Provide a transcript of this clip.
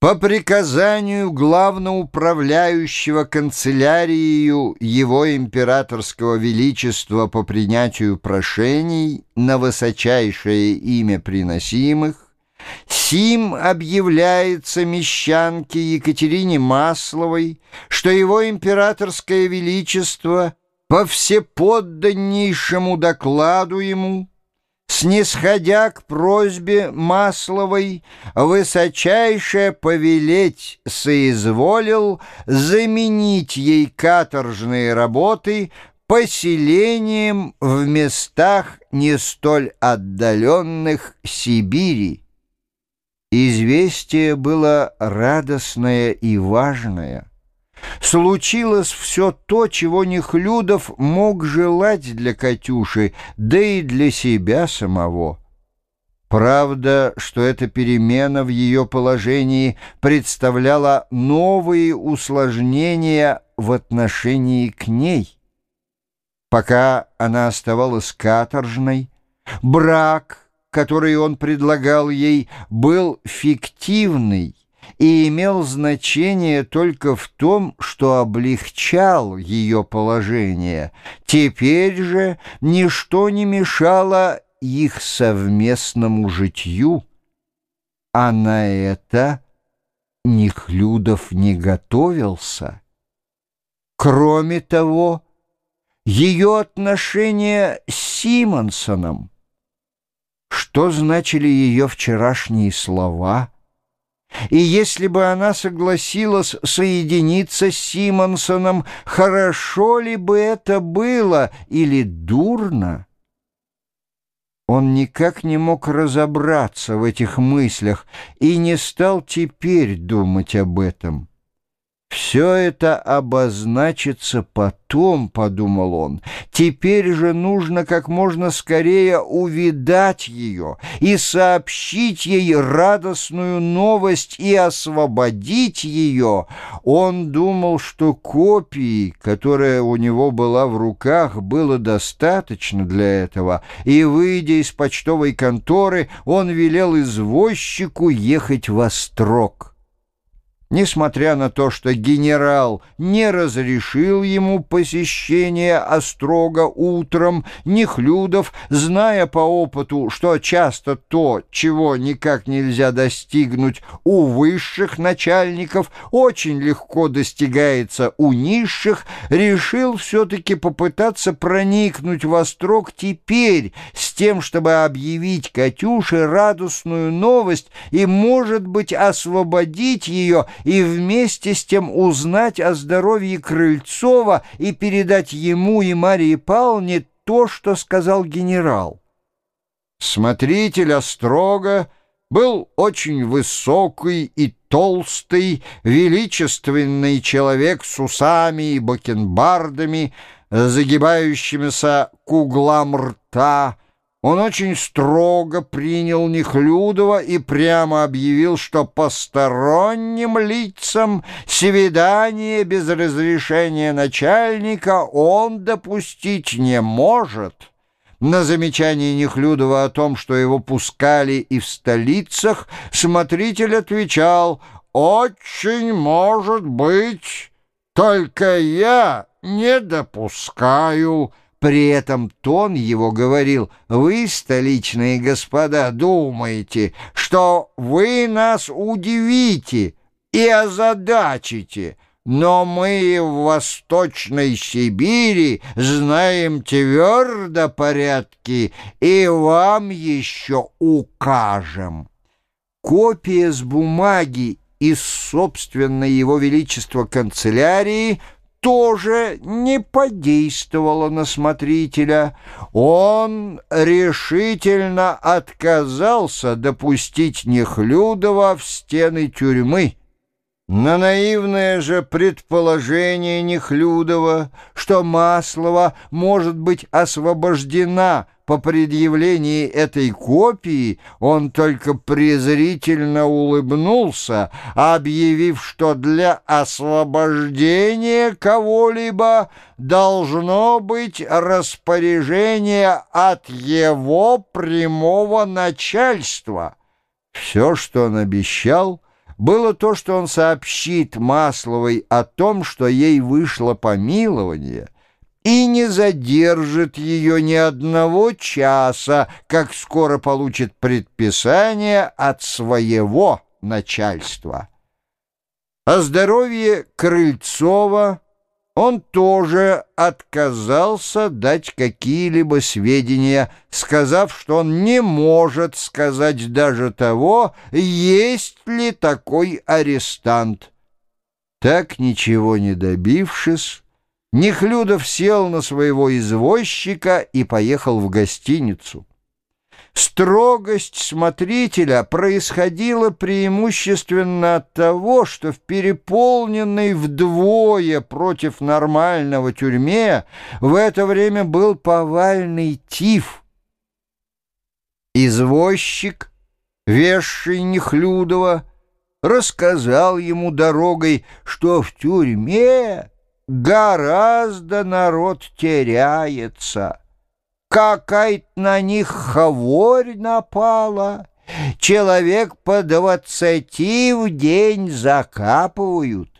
По приказанию главноуправляющего канцелярию его императорского величества по принятию прошений на высочайшее имя приносимых, Сим объявляется мещанке Екатерине Масловой, что его императорское величество по всеподданнейшему докладу ему снисходя к просьбе Масловой, высочайше повелеть соизволил заменить ей каторжные работы поселением в местах не столь отдаленных Сибири. Известие было радостное и важное случилось все то, чего Нехлюдов мог желать для Катюши, да и для себя самого. Правда, что эта перемена в ее положении представляла новые усложнения в отношении к ней. Пока она оставалась каторжной, брак, который он предлагал ей, был фиктивный, и имел значение только в том, что облегчал ее положение. Теперь же ничто не мешало их совместному житью, а на это Нехлюдов не готовился. Кроме того, ее отношения с Симонсоном. Что значили ее вчерашние слова — и если бы она согласилась соединиться с Симонсоном, хорошо ли бы это было или дурно? Он никак не мог разобраться в этих мыслях и не стал теперь думать об этом. «Все это обозначится потом», — подумал он. «Теперь же нужно как можно скорее увидать ее и сообщить ей радостную новость и освободить ее». Он думал, что копии, которая у него была в руках, было достаточно для этого, и, выйдя из почтовой конторы, он велел извозчику ехать в Острог. Несмотря на то, что генерал не разрешил ему посещение Острога утром, Нехлюдов, зная по опыту, что часто то, чего никак нельзя достигнуть у высших начальников, очень легко достигается у низших, решил все-таки попытаться проникнуть в Острог теперь с тем, чтобы объявить Катюше радостную новость и, может быть, освободить ее и вместе с тем узнать о здоровье Крыльцова и передать ему и Марии Павловне то, что сказал генерал. Смотритель Острога был очень высокий и толстый, величественный человек с усами и бакенбардами, загибающимися к углам рта, он очень строго принял Нехлюдова и прямо объявил, что посторонним лицам свидание без разрешения начальника он допустить не может. На замечание Нехлюдова о том, что его пускали и в столицах, смотритель отвечал «Очень может быть, только я не допускаю». При этом тон его говорил, «Вы, столичные господа, думаете, что вы нас удивите и озадачите, но мы в Восточной Сибири знаем твердо порядки и вам еще укажем». Копия с бумаги из собственной его величества канцелярии – тоже не подействовало на смотрителя. Он решительно отказался допустить Нехлюдова в стены тюрьмы. На наивное же предположение Нехлюдова, что Маслова может быть освобождена по предъявлении этой копии, он только презрительно улыбнулся, объявив, что для освобождения кого-либо должно быть распоряжение от его прямого начальства. Все, что он обещал — было то, что он сообщит Масловой о том, что ей вышло помилование, и не задержит ее ни одного часа, как скоро получит предписание от своего начальства. О здоровье Крыльцова он тоже отказался дать какие-либо сведения, сказав, что он не может сказать даже того, есть ли такой арестант. Так ничего не добившись, Нехлюдов сел на своего извозчика и поехал в гостиницу. Строгость смотрителя происходила преимущественно от того, что в переполненной вдвое против нормального тюрьме в это время был повальный тиф. Извозчик, вешший Нехлюдова, рассказал ему дорогой, что в тюрьме гораздо народ теряется, какая-то на них хворь напала. Человек по двадцати в день закапывают.